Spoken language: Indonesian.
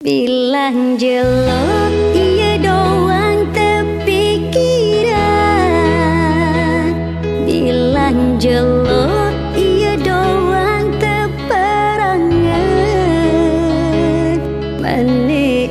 Bilang jelek ia doang terpikiran. Bilang jelek ia doang terperangan. Menik